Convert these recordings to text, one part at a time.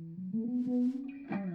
Mm-hmm.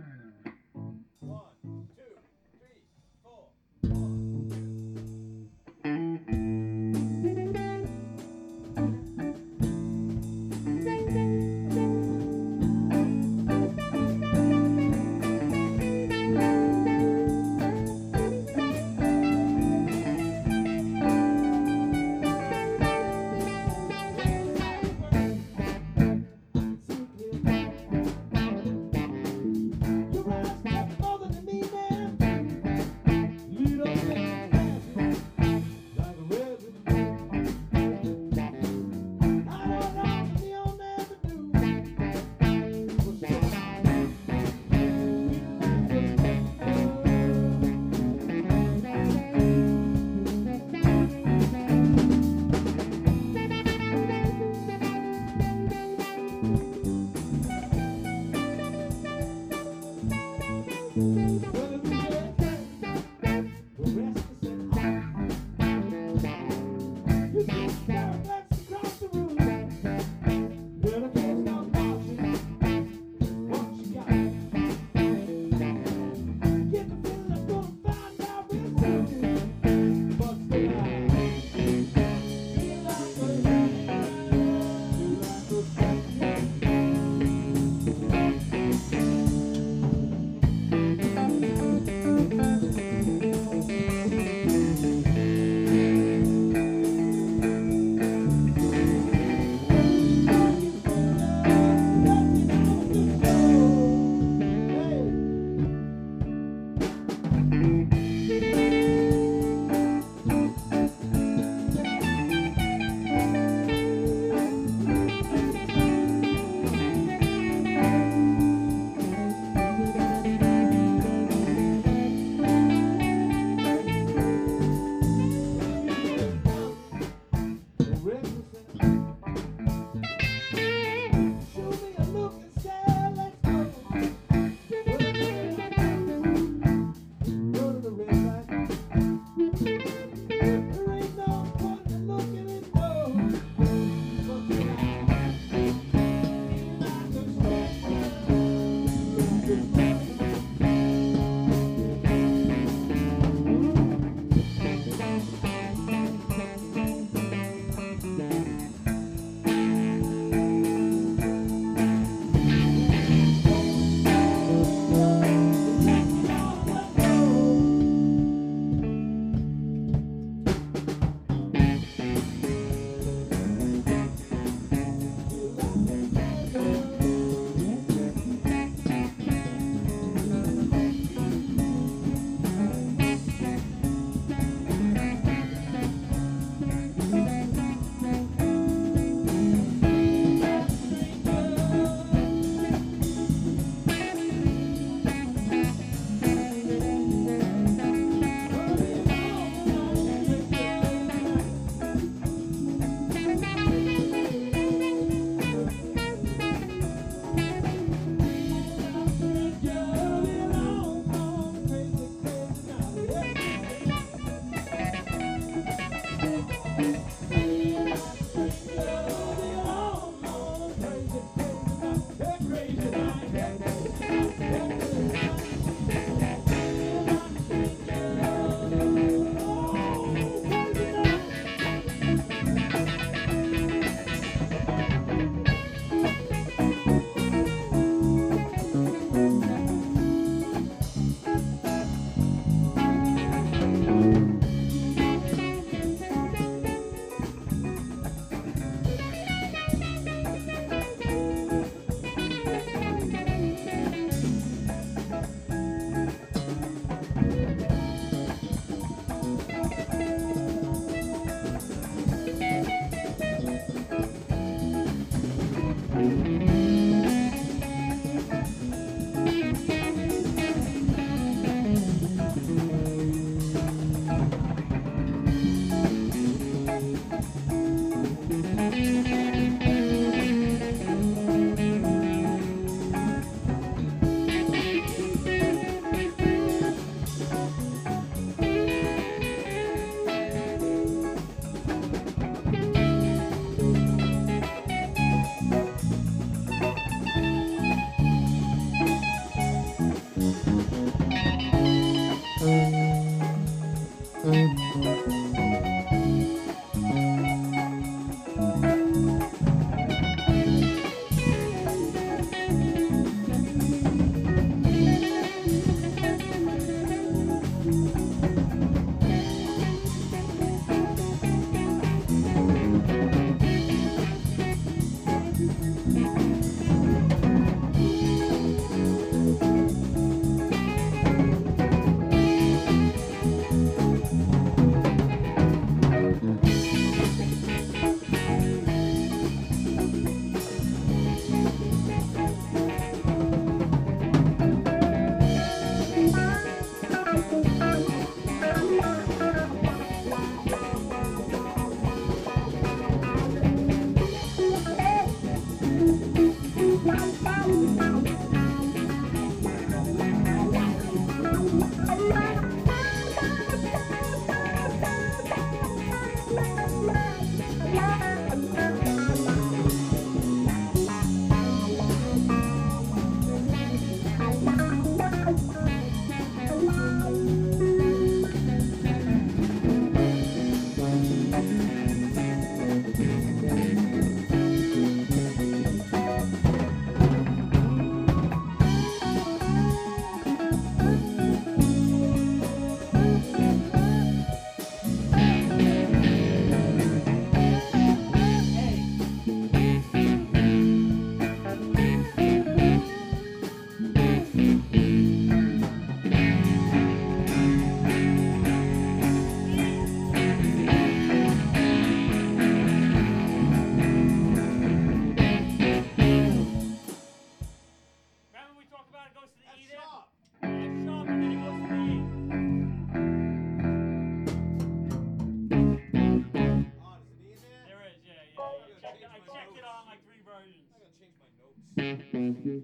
Right, there's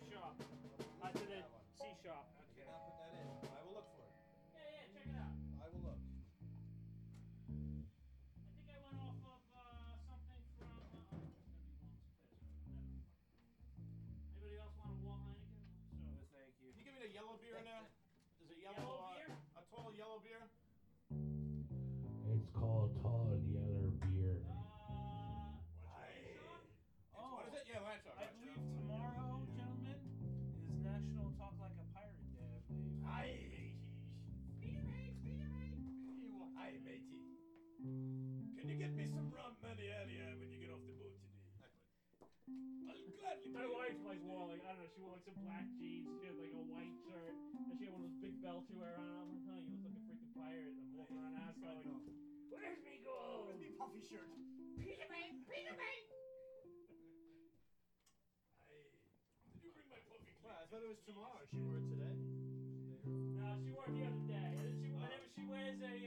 F sharp. Uh, to the C sharp. Can you get me some rum manialia when you get off the boat today? I'll gladly My pay wife you like wore like I don't know. She wore like some black jeans. She had like a white shirt, and she had one of those big belts she wear on. I'm like, honey, you look like a freaking pirate. I'm walking around the house going, "Where's me gold? Where's me puffy shirt? Peter May, Peter May." Did you bring my puffy Well, I thought it was tomorrow. She wore it today. No, she wore it the other day. And then she, oh. whenever she wears a